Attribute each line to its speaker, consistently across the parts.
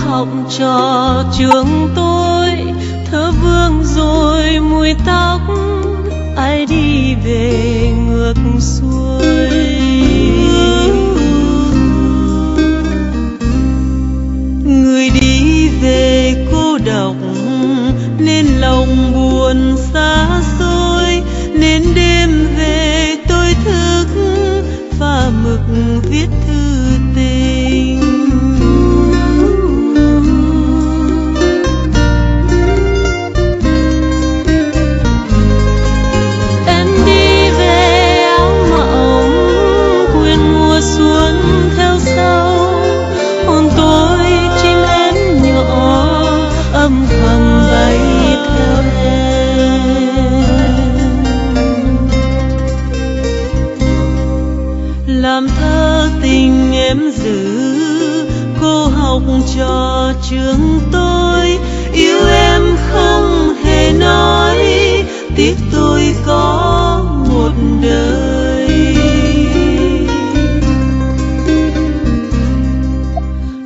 Speaker 1: học trò trường tôi, thơ vương rồi mùi tóc, ai đi về ngược xuôi. Người đi về cô độc, nên lòng buồn xa thơ tình em giữ, cô học trò trường tôi. Yêu em không hề nói, tiếc tôi có một đời.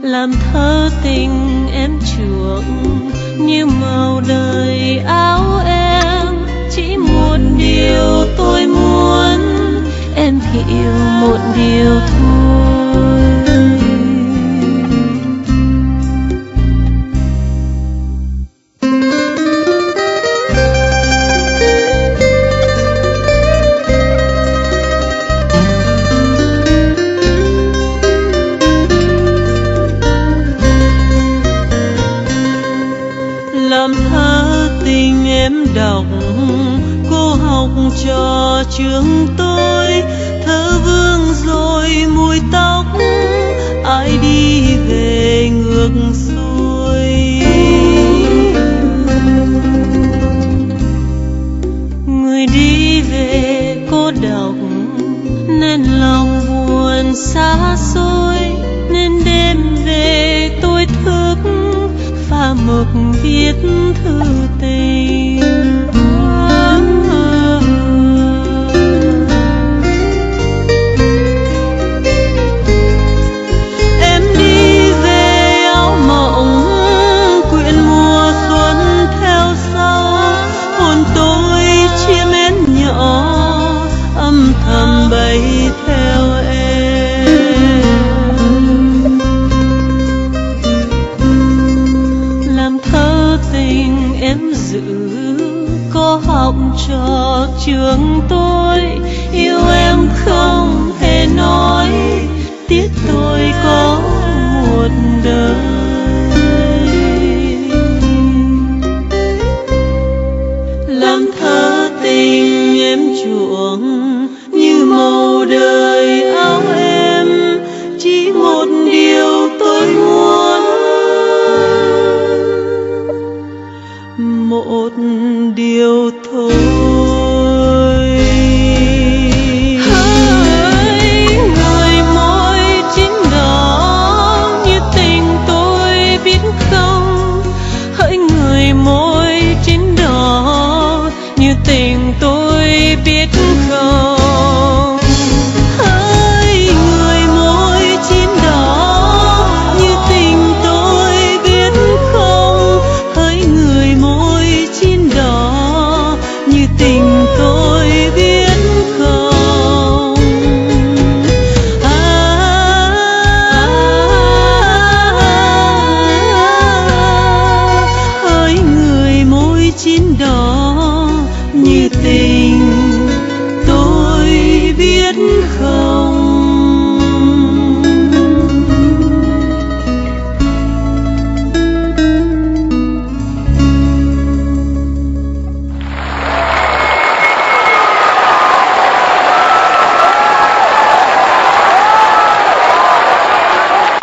Speaker 1: Làm thơ tình em chuộng như màu đời áo em, chỉ một điều tôi muốn. Cho trường tôi, thơ vương rồi mùi tóc, ai đi về ngược xuôi. Người đi về cô độc, nên lòng buồn xa xôi, nên đêm về tôi thức, pha mực viết thư tình. Bay theo em. Làm thơ tình em giữ, có học trò trường tôi. Yêu em không hề nói, tiếc tôi có một đời. Làm thơ tình em chuộng